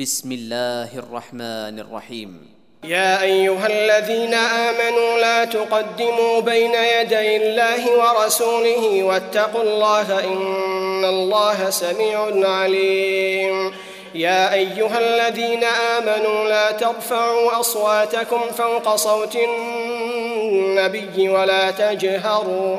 بسم الله الرحمن الرحيم يا ايها الذين امنوا لا تقدموا بين يدي الله ورسوله واتقوا الله ان الله سميع عليم يا ايها الذين امنوا لا ترفعوا اصواتكم فوق صوت النبي ولا تجهروا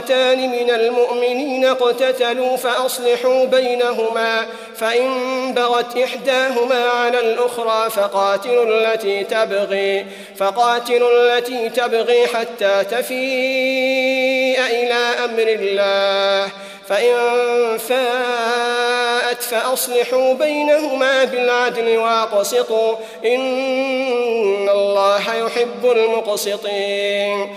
طائفتان من المؤمنين اقتتلوا فأصلحوا بينهما فإن بغت إحداهما على الأخرى فقاتلوا التي تبغي فقاتلوا التي تبغي حتى تفيء إلى أمر الله فإن فاءت فأصلحوا بينهما بالعدل وأقسطوا إن الله يحب المقسطين.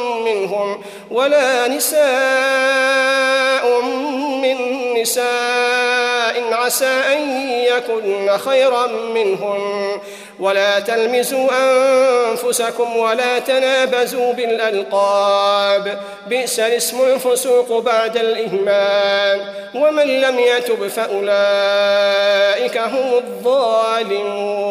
منهم ولا نساء من نساء عسى أن يكن خيرا منهم. ولا تلمزوا أنفسكم ولا تنابزوا بالألقاب. بئس الاسم الفسوق بعد الإيمان. ومن لم يتب فأولئك هم الظالمون.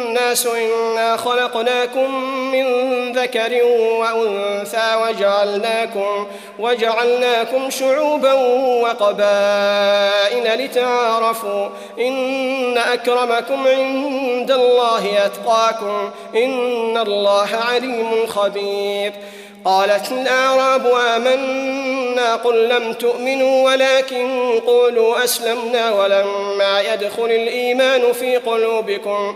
إنا خلقناكم من ذكر وأنثى وجعلناكم وجعلناكم شعوبا وقبائل لتعارفوا إن أكرمكم عند الله أتقاكم إن الله عليم خبير قالت الأعراب آمنا قل لم تؤمنوا ولكن قولوا أسلمنا ولما يدخل الإيمان في قلوبكم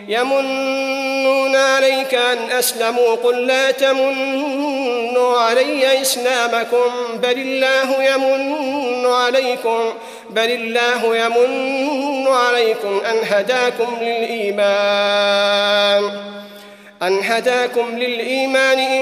يمنون عليك أن أسلموا قل لا تمنوا علي إسلامكم بل الله يمن عليكم بل الله يمن عليكم أن هداكم للإيمان أن هداكم للإيمان إن